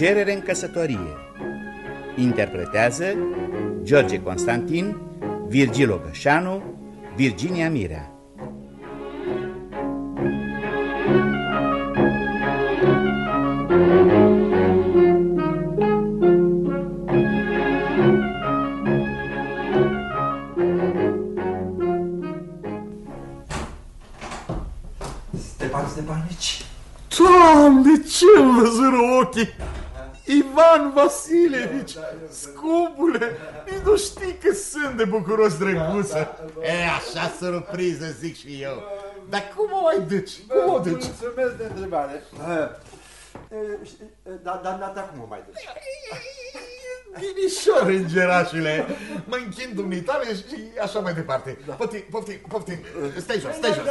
cerere în căsătorie. Interpretează George Constantin, Virgil Ogășanu, Virginia Mirea. Ivan Vasilevici, scumpule, nici nu știi că sunt de bucuros drăguță. E, așa surpriză, zic și eu. Dar cum o ai duci? Cum o duci? Mulțumesc de întrebare. Dar da, da, da, cum o mai duci? Binișor, îngerașule. Mă închin dumnitare și așa mai departe. Poftim, poftim, poftim. Stai jos, stai jos.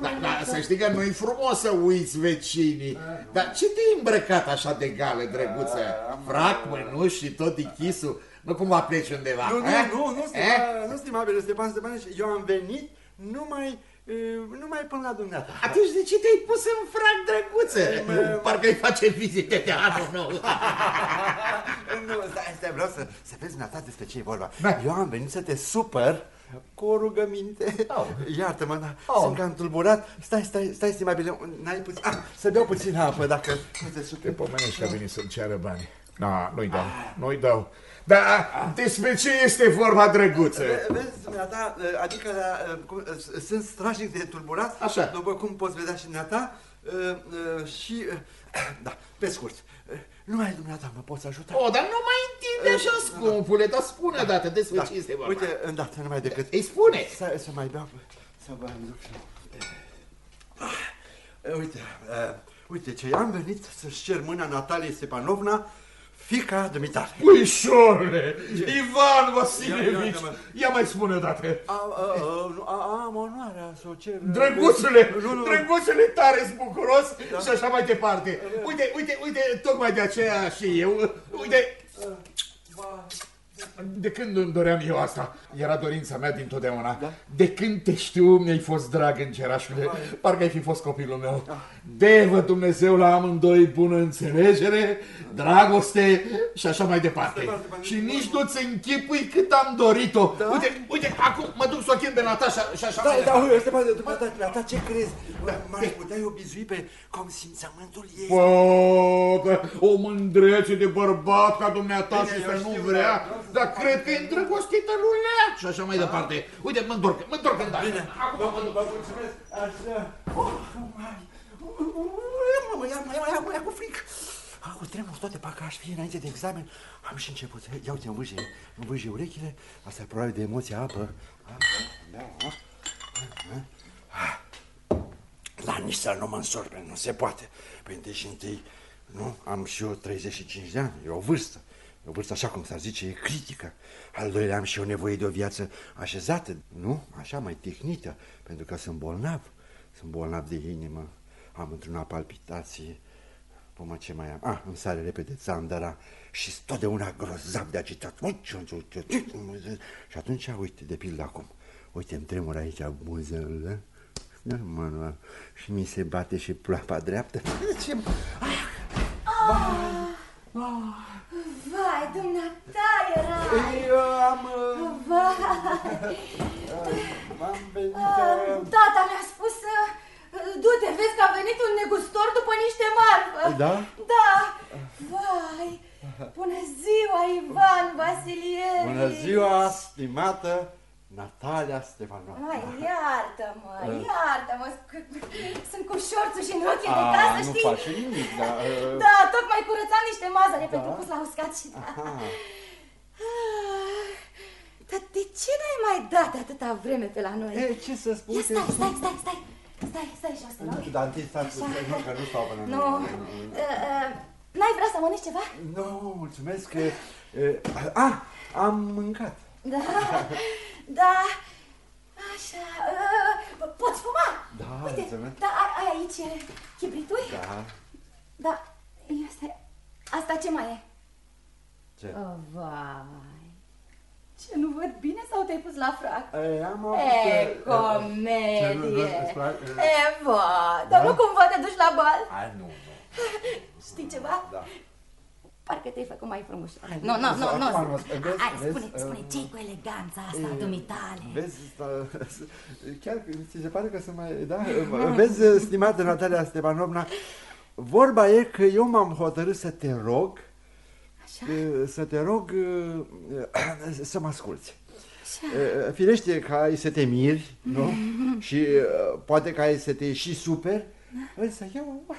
Da, da, să știi că nu-i frumos să uiți vecinii. Dar ce te-ai îmbrăcat așa de gală, drăguță? Frac, mănuși și tot dichisul? Nu cumva pleci undeva? Nu, nu, eh? nu, nu, Eh? stima, nu, stimabil Stepan Stepanici, eu am venit numai, e, numai până la dumneata. Atunci de ce te-ai pus în frac, drăguță? Parcă îi face vizite de anul nou. Nu, stai, stai, vreau să, să vezi dumneata despre ce e vorba. Da. Eu am venit să te supăr cu o rugăminte. Au. Iartă-mă, dar Au. sunt cam tulburat. Stai, stai, stai, stimabile, n-ai puțin... Ah, să beau puțin apă, dacă nu te Te superi. pomenești că a venit să-mi ceară bani. Da, nu-i dau, nu-i dau. Dar despre ce este vorba, drăguță? Vezi, dumneata, adică cum, sunt strașnic de tulburat, Așa. după cum poți vedea și dumneata, și, da, pe scurt, numai dumneata mă poți ajuta. O, dar nu mai întinde așa, scumpule, dar spune odată despre ce este vorba. Uite, îndată, numai decât... Îi spune. Să, să mai beau, să vă aduc și... Eh, Uite, uh, uite ce am venit să-și cer mâna Natalie Stepanovna, fica dumitare. Puișorule, Ivan Ia- Vasilevici, iată-mă. ia mai spune odată. A, a, a, nu, a, am onoarea să o cer... Drăguțule, Nu, nu, drăguțule tare bucuros și așa mai departe. Uite, uite, uite, tocmai de aceea și eu, uite, de când îmi doream eu asta? Era dorința mea dintotdeauna. Da? De când te știu, mi-ai fost drag în cerașule. Parcă ai fi fost copilul meu. Devă Dumnezeu la amândoi bună înțelegere, dragoste și așa mai departe. Stepan, Stepan, Și nici nu-ți închipui cât am dorit-o. Da? Uite, uite, acum mă duc să o chem pe Natasha și așa Da, mai da, departe. uite, Stepan, dumneata, dumneata, ce crezi? M-aș putea obizui pe consimțământul ei. Bă, că o mândrețe de bărbat ca dumneata Bine, și eu să nu știu, vrea, dar vreau să dar fac cred că e bine. îndrăgostită lui Lea și așa mai departe. Uite, mă întorc, mă întorc în Bine, Acum vă, mă duc. vă mulțumesc. Așa. Oh, mai. Mă, mă ia, mă ia, mă ia, mă ia cu fric. Ah, cu tremur toate, parcă aș fi înainte de examen. Am și început. Ia uite, îmi vâje, îmi vâje urechile. Asta e probabil de emoție, apă. Apă, da, ah. La nici să nu mă însorbe, nu se poate. Păi întâi și întâi, nu, am și eu 35 de ani, e o vârstă. E o vârstă, așa cum s-ar zice, e critică. Al doilea am și eu nevoie de o viață așezată, nu? Așa, mai tehnită, pentru că sunt bolnav. Sunt bolnav de inimă, am într-una palpitație. Păi ce mai am? Ah, îmi sare repede țandăra și totdeauna grozav de agitat. Și atunci, uite, de pildă acum, uite, îmi tremur aici buzele, da, mă, nu, și mi se bate și ploapa dreaptă. Ce... Vai, dumneata era! Eu am... uh, Vai! am venit... Ah, Tata mi-a spus să... Du-te, vezi că a venit un negustor după niște marfă. Da? Da. Vai! Bună ziua, Ivan Vasilievici! Bună ziua, stimată Natalia Stefanova. Mai iartă-mă, iartă-mă, sunt cu șorțul și în ochii de A, casă, nu știi? face nimic, dar... uh, Da, tocmai curățam niște mazăre pentru pus la uscat și da. Aha. Ah, Dar de ce n-ai mai dat de atâta vreme pe la noi? E, ce să spun? Ia stai, stai, stai, stai, stai, stai și asta, nu? Dar întâi stați Așa. puțin, nu, că nu stau până Nu, Uh, uh, n-ai vrea să mănânci ceva? Nu, mulțumesc că... uh, Ah, am mâncat. Da, da, așa, uh, poți fuma? Da, Uite, mulțumesc. da, ai, ai aici chibritui? Da. Da, ia stai, asta ce mai e? Ce? Oh, vai, ce, nu văd bine sau te-ai pus la frac? E, am avut... E, uh, Ce, nu- comedie. nu- îți place? E, va, dar Da? nu cumva te duci la bal? Ai, nu, nu. Știi ceva? Da. Parcă te-ai făcut mai frumos. Nu, nu, nu, nu. Acum nu, vezi, Hai, vezi, spune, uh, spune, ce cu eleganța asta a dumitale? Vezi, sta- chiar ți se pare că să mai... Da? Vezi, stimată Natalia Stepanovna, vorba e că eu m-am hotărât să te rog, Așa? uh, să te rog uh, să mă asculți. Așa. Uh, Firește că ai să te miri, nu? Și uh, poate că ai să te și super, însă eu... bă,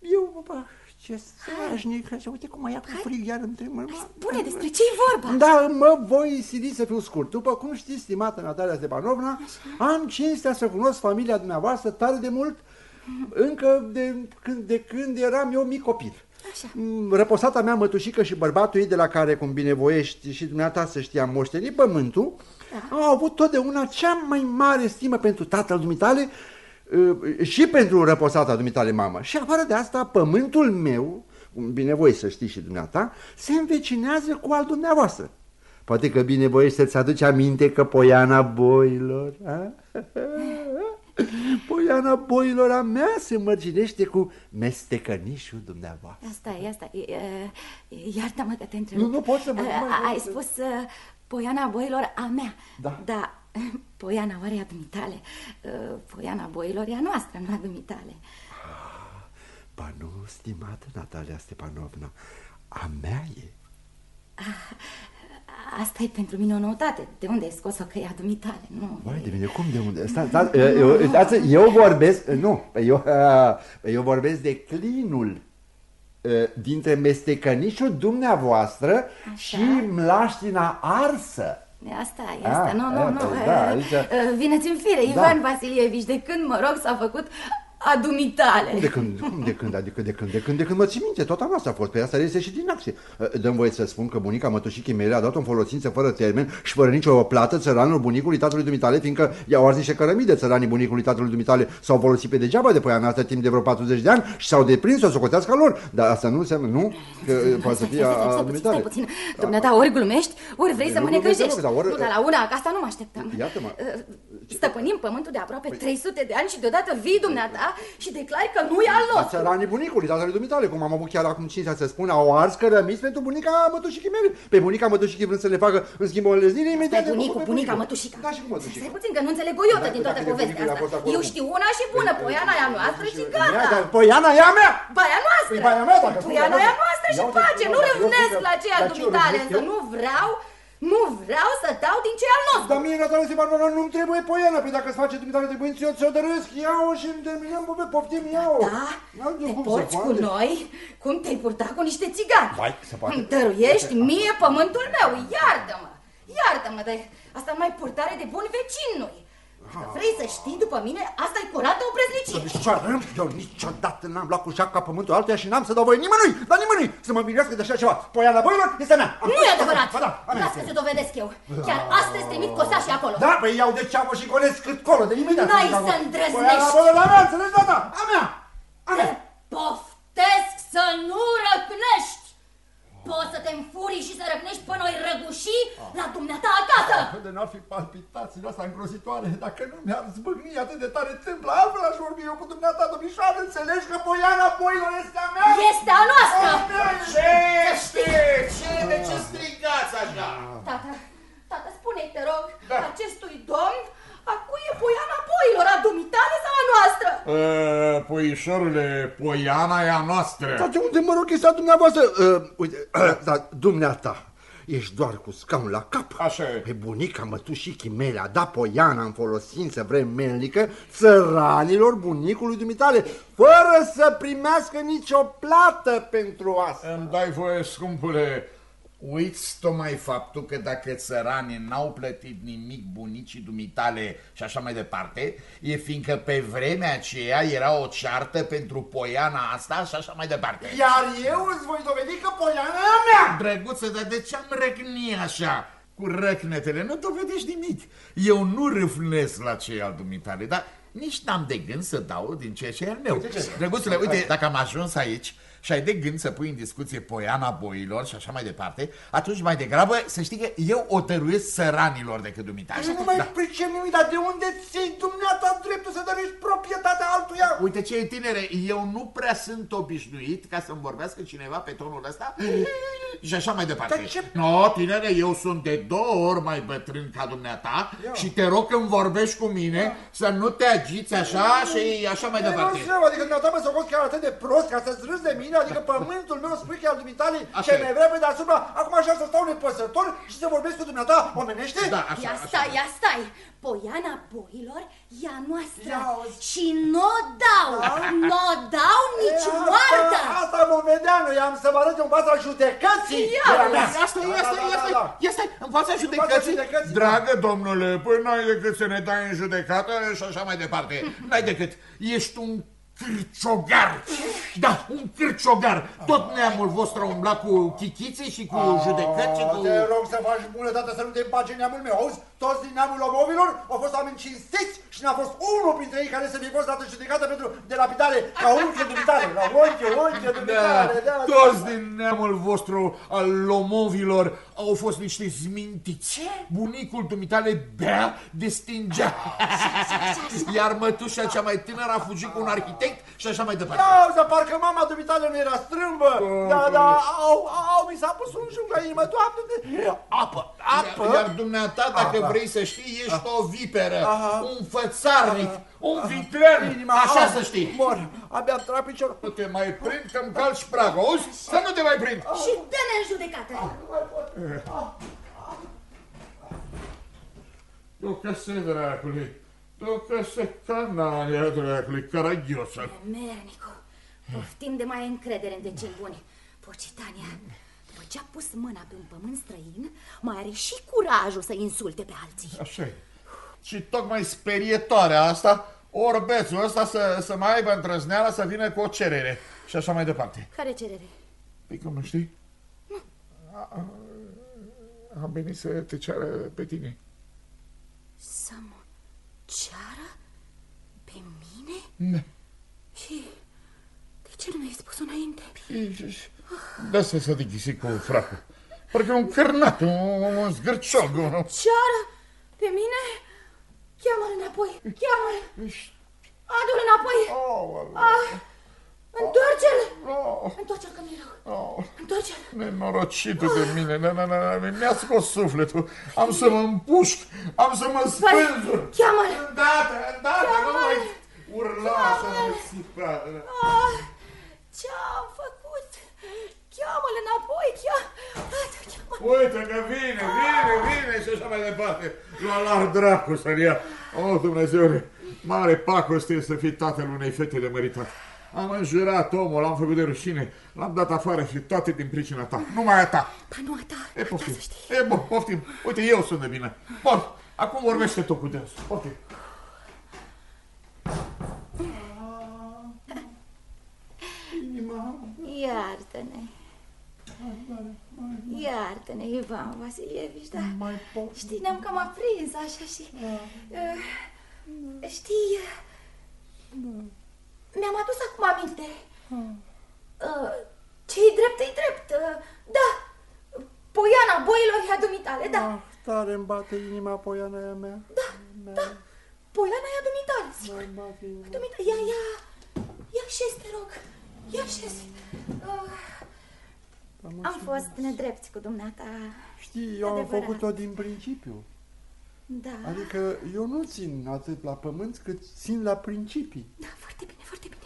Eu, bă, ce strașnic, așa, uite cum mă ia cu frig iar între mă. Spune despre ce-i vorba. Da, mă voi sili să fiu scurt. După cum știți, stimată Natalia Stepanovna, am cinstea să cunosc familia dumneavoastră tare de mult, încă de când, de când eram eu mic copil. Așa. Mm, Răposata mea mătușică și bărbatul ei de la care, cum binevoiești și dumneata să știa, am moștenit pământul, au avut totdeauna cea mai mare stimă pentru tatăl dumitale uh, și pentru răposata dumitale mamă. Și afară de asta, pământul meu, cum binevoie să știi și dumneata, se învecinează cu al dumneavoastră. Poate că binevoie să-ți aduci aminte că poiana boilor, a? Poiana boilor a mea se mărginește cu mestecănișul dumneavoastră. Asta e, asta e. e, Iartă-mă că te întreb. Nu, nu pot să mă- A- nu mai a- pot Ai să- spus uh, poiana boilor a mea. Da. Da. Poiana oare e a dumitale? Uh, Poiana boilor e a noastră, nu a dumitale. Ba nu, stimată Natalia Stepanovna, a mea e. Asta e pentru mine o noutate. De unde ai scos-o că e a dumitale? Nu. Vai de mine, cum de unde? Sta, sta, eu, stați, eu vorbesc, nu, eu, eu vorbesc de clinul uh, dintre mestecănișul dumneavoastră Așa. și mlaștina arsă. Asta e, asta, Ah, nu, nu, ah, nu. păi da, aici- Uh, Vineți în fire, Da. Ivan Vasilievici, de când, mă rog, s-a făcut a dumitale. Cum de când, cum de când, adică de când, de când, de când mă țin minte, tot a noastră a fost, pe asta reiese și din acție. Dăm voie să spun că bunica mătușichii mele a dat-o în folosință fără termen și fără nicio plată țăranul bunicului tatălui dumitale, fiindcă i-au ars niște cărămii de țăranii bunicului tatălui dumitale, s-au folosit pe degeaba de poiana asta timp de vreo 40 de ani și s-au deprins o socotească lor. Dar asta nu înseamnă, nu, că poate să fie a, Stai, a stai, stai, dumitale. stai puțin. Dumneata, ori glumești, ori vrei să Nu mă glumesc necăjești. deloc, dar ori- Nu, dar la una, ca asta nu mă așteptam. Iată-mă. Uh, Stăpânim pământul de aproape Păi- 300 de ani și deodată vii dumneata și declari că nu e al La nostru. țăranii bunicului, tatălui dumitale, cum am avut chiar acum cinstea să spun, au ars cărămiți pentru bunica mătușichii mele. Pe bunica mătușichii vrând să le facă în schimb o leznire, imediat... Stai, le bunicul, fac pe bunica, bunicul. mătușica. Da, și cu mătușica. Stai puțin, că nu înțeleg o iotă Dacă- din toată dacă de povestea bunicul a fost asta. acolo. Eu știu una și bună, Păi, poiana e a noastră și Ia, gata. dar Poiana e a mea! Baia noastră! Păi baia mea, dacă spune Poiana că- e a noastră și Ia uite, pace, spune, nu dacă eu râvnesc spun că- la aceea Dar ce, eu dumitale, râvnesc însă eu? nu vreau, nu vreau să dau din ce e al nostru. Dar mie, Natalia Stepanova, nu-mi trebuie poiana, păi dacă îți face dumitale trebuind eu ți-o dărâsc, ia-o și îmi terminăm, bă, poftim, ia-o. Da? N-am de Te cum să porți cu poate. noi cum te-ai purtat cu niște țigani. Vai, se poate. Îmi dăruiești mie pământul meu, iartă-mă, iartă-mă, dar asta mai purtare de bun vecin nu-i. Dacă vrei să știi, după mine, asta e curată o preznicie. Picioară, eu niciodată n-am luat cu jaca pământul altuia și n-am să dau voie nimănui, dar nimănui să mă mirească de așa ceva. Poiana băilor este a mea. Am Nu e adevărat! Ba da, a mea Las că este. ți dovedesc eu. Chiar astăzi trimit cosașii acolo. Da, păi iau de ceamă și golesc cât colo, de imediat. N-ai Poiana să îndrăznești. băilor, a mea, înțelegi, da, da, a mea, a Te mea. poftesc să nu răcnești! Poți să te înfurii și să răcnești până noi răguși la dumneata acasă! De n-ar fi palpitațiile astea îngrozitoare dacă nu mi-ar zbâgni atât de tare tâmpla, altfel aș vorbi eu cu dumneata, domnișoară, înțelegi că poiana boilor este a mea? Este a noastră! Ce este? Ce? De ce strigați așa? Tată, tată, spune-i, te rog, Da. acestui domn, a cui e poiana boilor, a dumitale sau a noastră? Uh, puișorule, poiana e a noastră. Dar de unde mă rog chestia dumneavoastră? Uh, uite, dar dumneata, ești doar cu scaun la cap. Așa e. Pe bunica mătușichii mele a dat poiana în folosință vremelnică țăranilor bunicului dumitale, fără să primească nicio plată pentru asta. Îmi dai voie, scumpule, uiți tocmai faptul că dacă țăranii n-au plătit nimic bunicii dumitale și așa mai departe, e fiindcă pe vremea aceea era o ceartă pentru poiana asta și așa mai departe. Iar eu îți voi dovedi că poiana e a mea. Drăguță, dar de ce am răcni așa? Cu răcnetele nu dovedești nimic. Eu nu râfnesc la cei al dumitale, dar nici n-am de gând să dau din ceea ce e al meu. Uite ce- Drăguțule, uite, dacă am ajuns aici, și ai de gând să pui în discuție poiana boilor și așa mai departe, atunci mai degrabă să știi că eu o dăruiesc săranilor decât dumitale. Nu mai Da. pricep nimic, dar de unde ți-ai dumneata dreptul să dăruiești proprietatea altuia? Uite ce e tinere, eu nu prea sunt obișnuit ca să-mi vorbească cineva pe tonul ăsta și așa mai departe. Dar ce- No, tinere, eu sunt de două ori mai bătrân ca dumneata și te rog când vorbești cu mine să nu te agiți așa și așa mai Nu departe. știu, adică dumneata mă socoți chiar atât de prost ca să-ți râzi de mine, adică pământul meu spui că e al dumitale Așa ce e. mai vrea pe deasupra, acum așa să stau nepăsător și să vorbesc cu dumneata omenește? Da, așa, Ia așa. stai, ia stai! Poiana boilor e a noastră Ia auzi. și nu o dau, nu o dau nici E, moartă! Asta, asta vom vedea, noi am să vă arăt în fața judecății. Ia de la uzi. mea. Ia stai, ia Da, stai, da, ia da, stai, da. ia stai, în fața judecății. judecății, Dragă domnule, păi n-ai decât să ne dai în judecată și așa mai departe. N-ai decât, ești un cârciogar. Da, un cârciogar. Tot neamul vostru a umblat cu chichițe și cu judecăți și cu... Te rog să faci bunătate să nu te împace neamul meu, auzi? Toți din neamul omovilor au fost oameni cinstiți și n-a fost unul printre ei care să fi fost dată judecată pentru delapidare ca unchiul dumitare, la unchiul, unchiul Da, dumitare, da, toți din neamul vostru al lomovilor au fost niște zmintiți. Bunicul dumitale bea de stingea. Iar mătușa cea mai tânără a fugit cu un arhitect și așa mai departe. Da, dar parcă mama dumitale nu era strâmbă. Da, da, au, au, mi s-a pus un jung la inimă, doamne, apă, apă. Iar dumneata, dacă Apa. vrei să știi, ești o viperă, Aha. un fățarnic, un vitrean, Inima, așa au, să știi. Mor, abia am tras piciorul. Nu te mai prind că-mi calci pragul, auzi? Să nu te mai prind. Și dă-ne în judecată! Tu că se dracului, tu că se canalia dracului, caragiosă. Mernicu, poftim de mai ai încredere în vecini buni. Pocitania, după ce a pus mâna pe un pământ străin, mai are și curajul să insulte pe alții. Așa e. Și tocmai sperietoarea asta, orbețul ăsta să, să mai aibă îndrăzneala să vină cu o cerere și așa mai departe. Care cerere? Păi cum nu știi? A- a- Am venit să te ceară pe tine. Să mă ceară pe mine? Da. Și de ce nu mi-ai spus înainte? Da să se dighisi cu fracul. Parcă e un cârnat, un, un zgârciog. un- Ceară pe mine? Cheamă-l înapoi, cheamă-l, adu-l înapoi. Ah, întoarce-l, Oh, întoarce-l că mi-e rău, oh, întoarce-l. nenorocitul de mine, na, na, na, na, mi-a scos sufletul. Am să mă împușc, am să mă spânzur. Cheamă-l. Îndată, îndată, nu mai urla așa, nu țipa. Ah, ce-am făcut? Cheamă-l înapoi, cheamă. Uite că vine, vine, vine și așa mai departe. La la dracu să-l ia. O, Dumnezeule, mare pacoste e să fii tatăl unei fete de măritat. Am înjurat omul, l-am făcut de rușine, l-am dat afară și toate din pricina ta. Numai a ta. Pa nu a ta, E, da poftim. să știi. E, bun, poftim. Uite, eu sunt de bine. Bun, acum vorbește tu cu dânsul. Poftim. Iartă-ne. Iartă-ne, Ivan Vasilievici, da. Mai pot. Știi, ne-am cam aprins așa și... Uh, știi, uh, mi-am adus acum aminte. Uh, ce-i drept, e drept. Uh, da, Poiana boilor e a dumitale, da. Ah, tare îmi bate inima poiana aia mea. Da, da, Poiana e a dumitale, sigur. Îmi bate inima. Dumitale, ia, ia, ia șezi, te rog, ia șezi. Uh, am fost nedrepti cu dumneata. Știi, eu am Adevărat. făcut-o din principiu. Da, Adică eu nu țin atât la pământ cât țin la principii. da, foarte bine, foarte bine.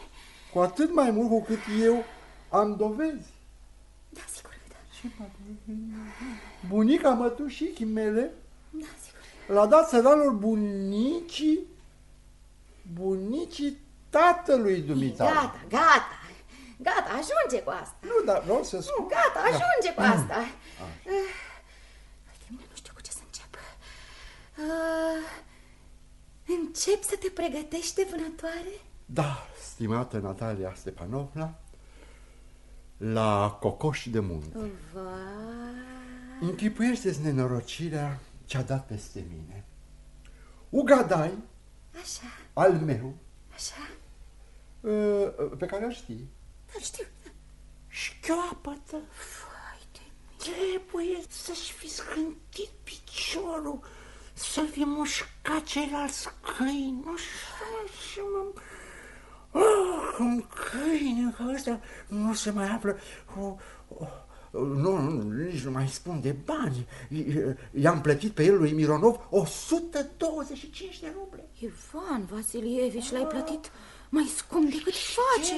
Cu atât mai mult cu cât eu am dovezi. Da, sigur că da. Bunica mătușii mele Da, sigur. l-a dat săranul bunicii, bunicii tatălui dumitale. Gata, gata. Gata, ajunge cu asta. Nu, dar vreau să Nu, spun. gata, ajunge cu asta. Uh, Uite, mine nu știu cu ce să încep. Uh, încep să te pregătești de vânătoare? Da, stimată Natalia Stepanovna, la cocoș de munte. Vai. Închipuiește-ți nenorocirea ce-a dat peste mine. Ugadai, Așa, al meu, așa. uh, pe care o știi, Dar știu, șchioapătă. Trebuie să-și fi scântit piciorul, să fi mușcat ceilalți câini, nu știu, și mă... Oh, un câine ca ăsta nu se mai află... Oh, oh. Nu, nu, nici nu mai spun de bani. I-am plătit pe el lui Mironov 125 de ruble. Ivan Vasilievici, l-ai plătit mai scump decât face.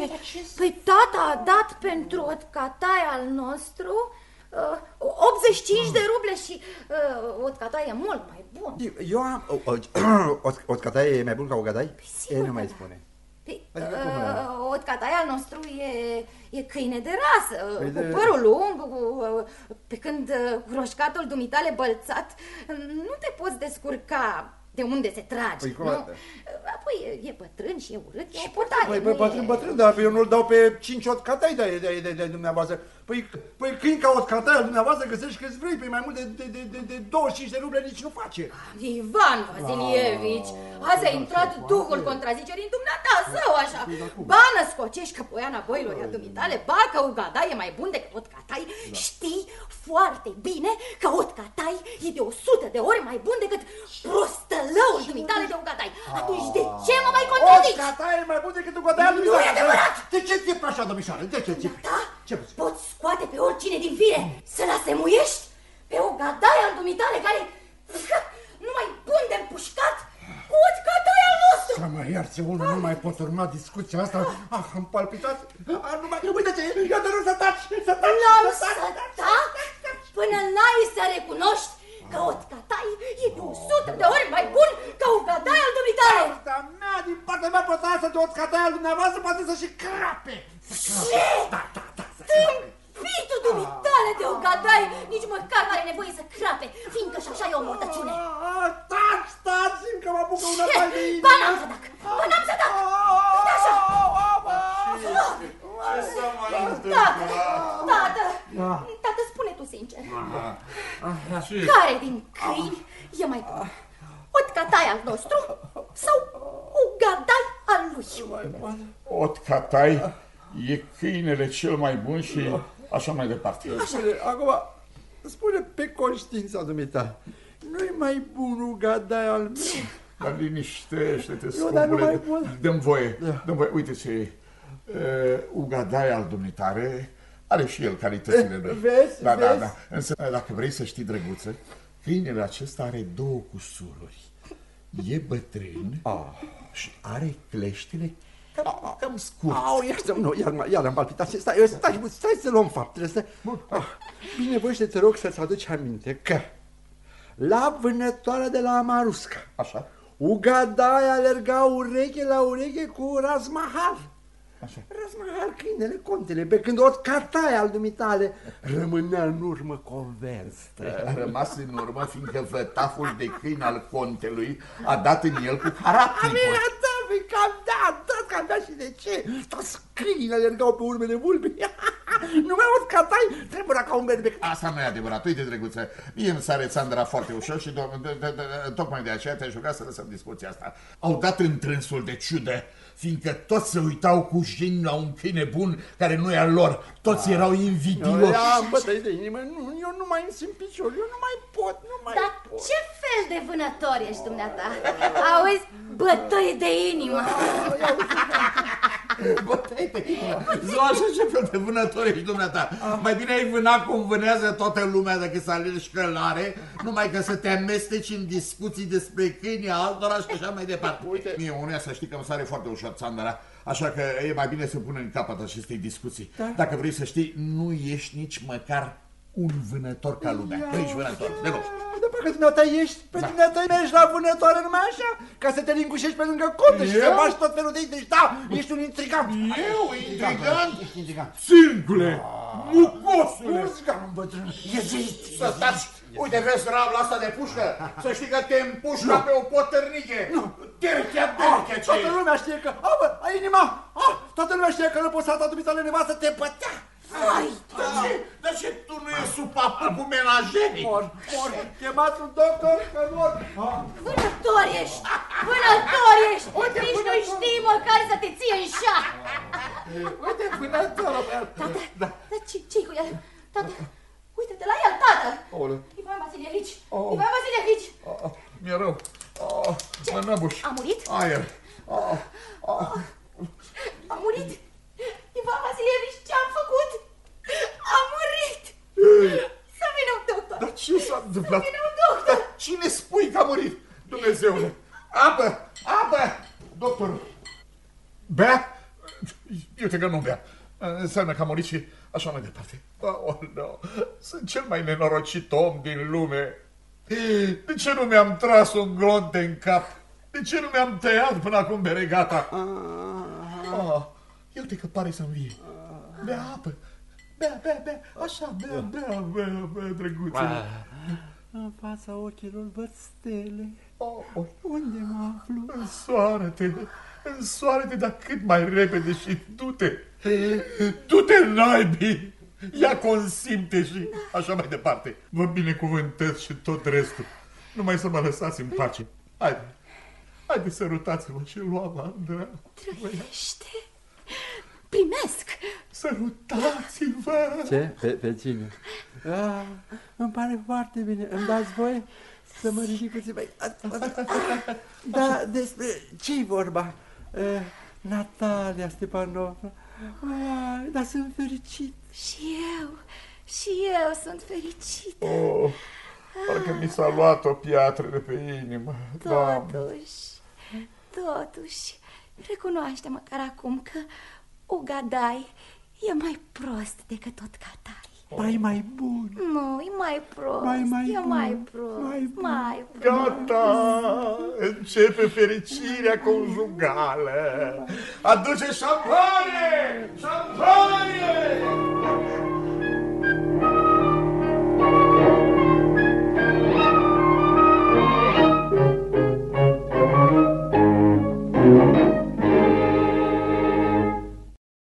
Păi tata a dat pentru o catai al nostru uh, 85 de ruble și uh, o catai e mult mai bun. Eu am... O catai e mai bun ca o gadai? Păi, nu mai spune. Păi, adică uh, Otcatai al nostru e, e câine de rasă, păi cu de... părul lung, cu, pe când uh, roșcatul dumitale bălțat, nu te poți descurca de unde se trage, păi, nu? Apoi e bătrân și e urât, e o purtare. Păi, păi bătrân, bătrân, dar eu nu-l dau pe cinci ot catai de, de, de, de dumneavoastră. Păi, păi câini ca ot catai dumneavoastră găsești că vrei, pe mai mult de, de, de, de, de 25 de ruble nici nu face. Ivan Vasilievici, ah, azi a intrat duhul contrazicerii în dumneata, său așa. Bană scocești că poiana boilor a dumitale, ba că ugada e mai bun decât ot catai. Da. Știi foarte bine că ot catai e de 100 de ori mai bun decât prostă lăul dumitale de Ugatai. Atunci de ce mă mai contradici? Ugatai e mai bun decât Ugatai al dumitale. Nu e adevărat! De ce ți așa, domnișoară? De ce ți Da? Ce Poți scoate pe oricine din fire să-l asemuiești pe Ugatai al dumitale care nu mai bun de împușcat cu Ugatai al nostru. Să mă ierți, unul nu mai pot urma discuția asta. Ah, am palpitat. Ah, nu mai... Uite-te, eu te rog să taci, să taci. N-am să tac până n-ai să recunoști că o catai e de 100 de ori mai bun ca un catai al dumitare. Asta mea, din partea mea, protasa de o catai al dumneavoastră poate să și crape. Ce? Da, da, da, să crape. Tâmpitul dumitale de o catai nici măcar nu are nevoie să crape, fiindcă și așa e o mortăciune. Taci, taci, simt că mă apucă una tai de inimă. Ba n-am să tac, ba n-am să tac. Uite așa. Ce să mai întâmplă? Tată, tată, tată, spune tu sincer. Care din câini e mai bun? Otcatai al nostru sau Ugadai al lui? Otcatai e câinele cel mai bun și așa mai departe. Așa. Acum, spune pe conștiința dumita, nu-i mai bun Ugadai al meu? Dar liniștește-te, scumpule, dăm voie, da. dăm voie, uite ce e. Uh, Ugadai al dumitare are și el calitățile lui. Vezi, da, vezi? Da, da. Însă, dacă vrei să știi, drăguță, câinele acesta are două cusururi. E bătrân ah. și are cleștile cam, cam scurt. Au, iar, nu, iar, iar am palpitat. Stai, stai, stai, stai să luăm faptele. Stai. Ah, bine, voi te rog să-ți aduci aminte că la vânătoarea de la Amarusca, Așa. Ugadai alerga ureche la ureche cu Razmahal. Așa. Răzmahar câinele, contele, pe când o cataie al dumitale rămânea în urmă convers. A rămas în urmă, fiindcă vătaful de câine al contelui a dat în el cu harapnicul. A dat, cam da, da, cam da și de ce? Toți câinii alergau pe urmele vulpii. nu mai aud catai, trebuie ca un berbec. Asta nu e adevărat, uite, drăguță, mie îmi sare Sandra foarte ușor și tocmai de aceea te-aș ruga să lăsăm discuția asta. Au dat întrânsul de ciudă fiindcă toți se uitau cu jin la un câine bun care nu e al lor. Toți erau invidioși. Am bătăi de inimă, nu, eu nu mai îmi simt picior, eu nu mai pot, nu mai Dar pot. ce fel de vânător ești dumneata? Auzi, bătăi de inimă. Bătăi de inimă. Zău așa ce fel de vânător ești dumneata. Mai bine ai vâna cum vânează toată lumea decât să alergi șcălare, numai că să te amesteci în discuții despre câinii altora și așa mai departe. Uite, mie unuia să știi că îmi sare foarte ușor Sandra, așa că e mai bine să punem în capăt acestei discuții. Da. Dacă vrei să știi, nu ești nici măcar un vânător ca lumea. Nu ești vânător, deloc. Dar parcă dumneata ești, pe da. dumneata mergi la vânătoare numai așa, ca să te lingușești pe lângă conte și să faci tot felul de idei. Deci, da, ești un intrigant. Eu, intrigant? Ești intrigant. Singule, mucosule. Muzicanul bătrân, ieziți. Să taci. Uite, vezi rabla asta de pușcă? Să știi că te împușcă pe o potărniche. Nu. Terchea, terchea ce Toată lumea știe că, a, bă, ai inima, a, toată lumea știe că răposata dumitale nevastă te bătea. Ai, de ce, de ce tu nu ești sub papu cu menajerii? Mor, mor, chemați un doctor că mor. Vânător ești, vânător ești, nici nu știi măcar să te ții în șa. Uite, vânătorul meu. Tată, Da. dar ce, ce cu el? Tată, uite-te la el, tată! Aoleu. Ivan Vasilievici! Oh. Ivan Vasilievici! Oh, mi-e rău. Oh, mă năbuș. A murit? Aer. Oh, oh. A murit? Ivan Vasilievici, ce-am făcut? A murit! Să vină un doctor! Dar ce s-a întâmplat? Să vină un doctor! Dar cine spui că a murit? Dumnezeule! Apă! Apă! Doctorul! Bea? Uite că nu bea. Înseamnă că a murit și așa mai departe. Oh, no. Sunt cel mai nenorocit om din lume. De ce nu mi-am tras un glonte în cap? De ce nu mi-am tăiat până acum beregata? Oh, uite că pare să învie. Bea apă. Bea, bea, bea. Așa, bea, bea, bea, bea, drăguțule. În fața ochilor văd stele. Oh, oh. Unde mă aflu? Însoară-te, însoară-te, dar cât mai repede și du-te. Du-te naibii! Ia consimte și așa mai departe. Vă binecuvântez și tot restul. Numai să mă lăsați în pace. Haide, haide sărutați-mă și luam Andra. Trăiește! Primesc! Sărutați-vă! Ce? Pe, pe cine? Ah, îmi pare foarte bine. Îmi dați voie să mă ridic puțin mai... Da, despre ce-i vorba? Eh, Natalia Stepanovna. Ah, dar sunt fericit. Și eu, și eu sunt fericită. Oh, parcă mi s-a luat o piatră de pe inimă. Doamne. Totuși, totuși, recunoaște măcar acum că Ugadai e mai prost decât tot Catai. Mai mai bun. Nu, e mai prost, Mai, mai e bun, mai prost, mai bun. mai prost. Gata! Începe fericirea conjugală! Aduce șampanie! Șampanie!